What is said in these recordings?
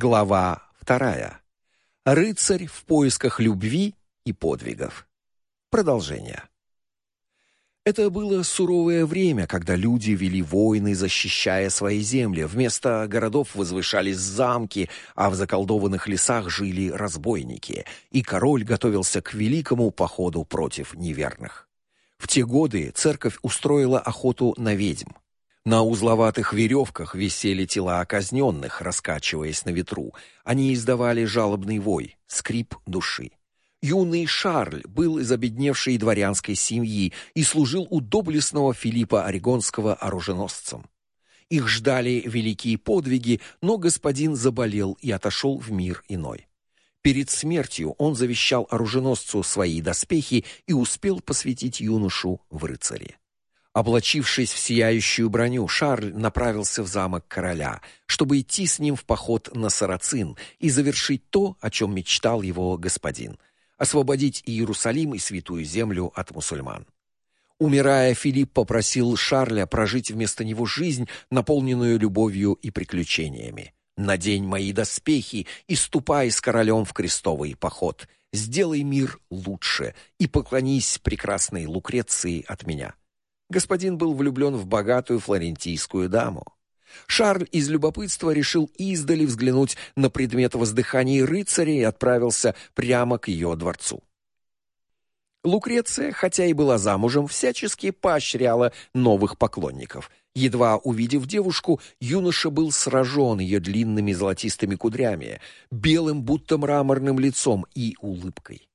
Глава вторая. Рыцарь в поисках любви и подвигов. Продолжение. Это было суровое время, когда люди вели войны, защищая свои земли. Вместо городов возвышались замки, а в заколдованных лесах жили разбойники, и король готовился к великому походу против неверных. В те годы церковь устроила охоту на ведьм. На узловатых веревках висели тела казненных, раскачиваясь на ветру. Они издавали жалобный вой, скрип души. Юный Шарль был из обедневшей дворянской семьи и служил у доблестного Филиппа Орегонского оруженосцем. Их ждали великие подвиги, но господин заболел и отошел в мир иной. Перед смертью он завещал оруженосцу свои доспехи и успел посвятить юношу в рыцари. Облачившись в сияющую броню, Шарль направился в замок короля, чтобы идти с ним в поход на Сарацин и завершить то, о чем мечтал его господин освободить Иерусалим и святую землю от мусульман. Умирая, Филипп попросил Шарля прожить вместо него жизнь, наполненную любовью и приключениями. Надень мои доспехи и ступай с королем в крестовый поход. Сделай мир лучше и поклонись прекрасной Лукреции от меня. Господин был влюблен в богатую флорентийскую даму. Шарль из любопытства решил издали взглянуть на предмет воздыханий рыцаря и отправился прямо к ее дворцу. Лукреция, хотя и была замужем, всячески поощряла новых поклонников. Едва увидев девушку, юноша был сражен ее длинными золотистыми кудрями, белым будто мраморным лицом и улыбкой.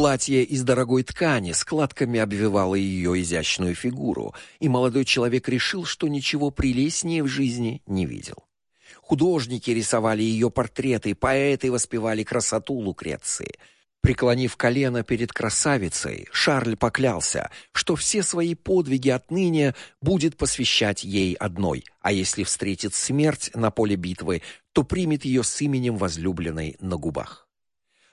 Платье из дорогой ткани складками обвивало ее изящную фигуру, и молодой человек решил, что ничего прелестнее в жизни не видел. Художники рисовали ее портреты, поэты воспевали красоту Лукреции. Преклонив колено перед красавицей, Шарль поклялся, что все свои подвиги отныне будет посвящать ей одной, а если встретит смерть на поле битвы, то примет ее с именем возлюбленной на губах.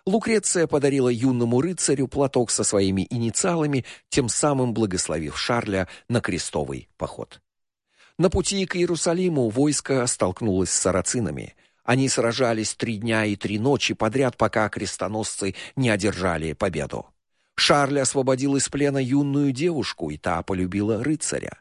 Лукреция подарила юному рыцарю платок со своими инициалами, тем самым благословив Шарля на крестовый поход. На пути к Иерусалиму войско столкнулось с сарацинами. Они сражались три дня и три ночи подряд, пока крестоносцы не одержали победу. Шарль освободил из плена юную девушку, и та полюбила рыцаря.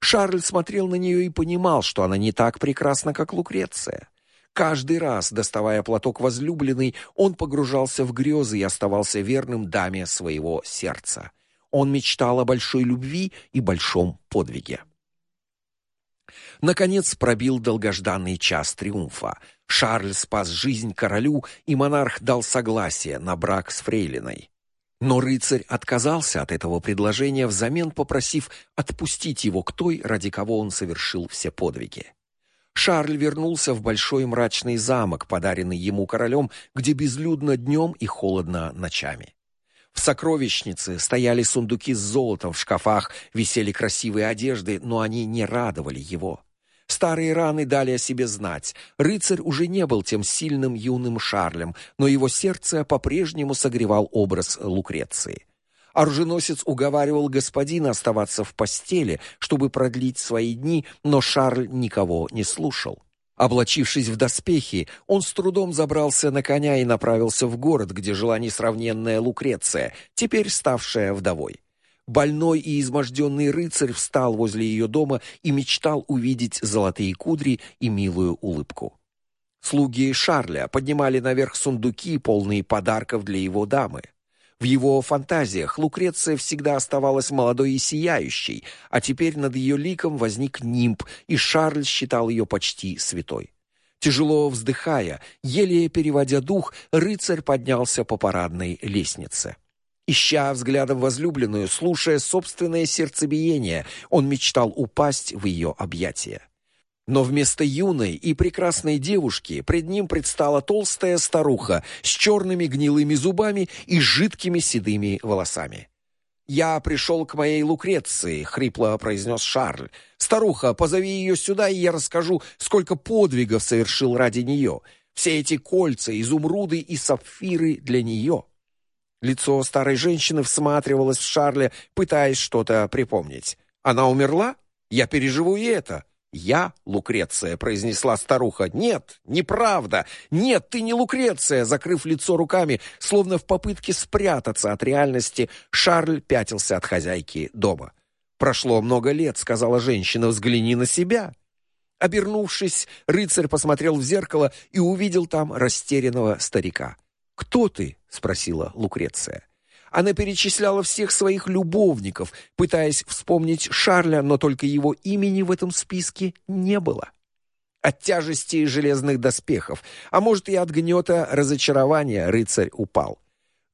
Шарль смотрел на нее и понимал, что она не так прекрасна, как Лукреция. Каждый раз, доставая платок возлюбленной, он погружался в грезы и оставался верным даме своего сердца. Он мечтал о большой любви и большом подвиге. Наконец пробил долгожданный час триумфа. Шарль спас жизнь королю, и монарх дал согласие на брак с фрейлиной. Но рыцарь отказался от этого предложения, взамен попросив отпустить его к той, ради кого он совершил все подвиги. Шарль вернулся в большой мрачный замок, подаренный ему королем, где безлюдно днем и холодно ночами. В сокровищнице стояли сундуки с золотом, в шкафах висели красивые одежды, но они не радовали его. Старые раны дали о себе знать. Рыцарь уже не был тем сильным юным Шарлем, но его сердце по-прежнему согревал образ Лукреции. Оруженосец уговаривал господина оставаться в постели, чтобы продлить свои дни, но Шарль никого не слушал. Облачившись в доспехи, он с трудом забрался на коня и направился в город, где жила несравненная Лукреция, теперь ставшая вдовой. Больной и изможденный рыцарь встал возле ее дома и мечтал увидеть золотые кудри и милую улыбку. Слуги Шарля поднимали наверх сундуки, полные подарков для его дамы. В его фантазиях Лукреция всегда оставалась молодой и сияющей, а теперь над ее ликом возник нимб, и Шарль считал ее почти святой. Тяжело вздыхая, еле переводя дух, рыцарь поднялся по парадной лестнице. Ища взглядом возлюбленную, слушая собственное сердцебиение, он мечтал упасть в ее объятия. Но вместо юной и прекрасной девушки пред ним предстала толстая старуха с черными гнилыми зубами и жидкими седыми волосами. «Я пришел к моей Лукреции», — хрипло произнес Шарль. «Старуха, позови ее сюда, и я расскажу, сколько подвигов совершил ради нее. Все эти кольца, изумруды и сапфиры для нее». Лицо старой женщины всматривалось в Шарля, пытаясь что-то припомнить. «Она умерла? Я переживу и это. «Я Лукреция», — произнесла старуха. «Нет, неправда! Нет, ты не Лукреция!» Закрыв лицо руками, словно в попытке спрятаться от реальности, Шарль пятился от хозяйки дома. «Прошло много лет», — сказала женщина, — «взгляни на себя». Обернувшись, рыцарь посмотрел в зеркало и увидел там растерянного старика. «Кто ты?» — спросила Лукреция. Она перечисляла всех своих любовников, пытаясь вспомнить Шарля, но только его имени в этом списке не было. От тяжести железных доспехов, а может и от гнета разочарования, рыцарь упал.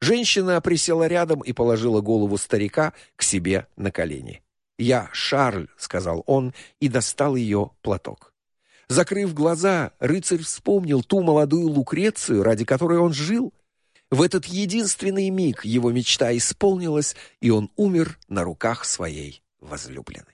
Женщина присела рядом и положила голову старика к себе на колени. "Я Шарль", сказал он и достал ее платок. Закрыв глаза, рыцарь вспомнил ту молодую Лукрецию, ради которой он жил, в этот единственный миг его мечта исполнилась, и он умер на руках своей возлюбленной.